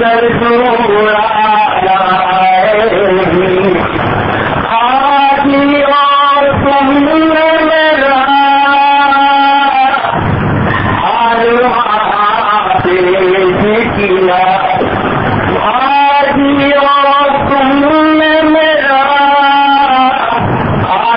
درد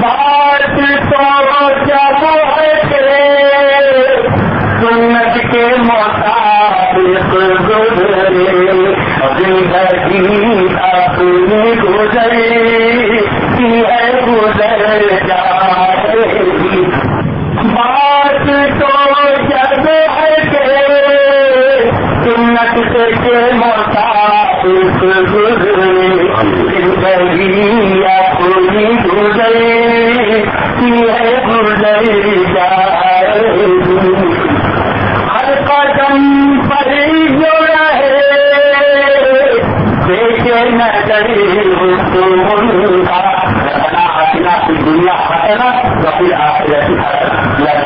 بات تو کیا سنت کے مطابق گزرے زندگی اپنی گزرے کی بات تو جب سنت کے مطابق دنیا خطرہ یا پھر آپ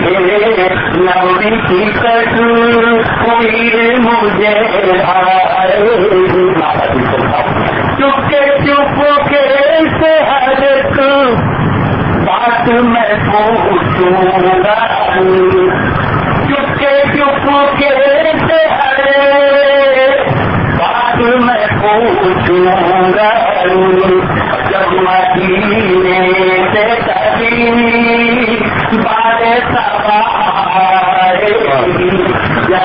کی تصویر مجھے آئے چپکے چپ کے سے ہر ایک بات میں پوچھوں گا چپکے چپ کے سے ہر ایک بات میں پوچھوں گا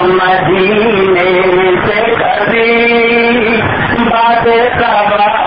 مدینے سے کبھی بات سوارے